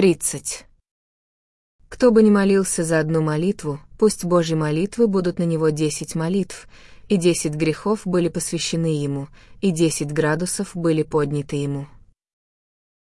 30. Кто бы ни молился за одну молитву, пусть Божьи молитвы будут на него десять молитв, и десять грехов были посвящены ему, и десять градусов были подняты ему.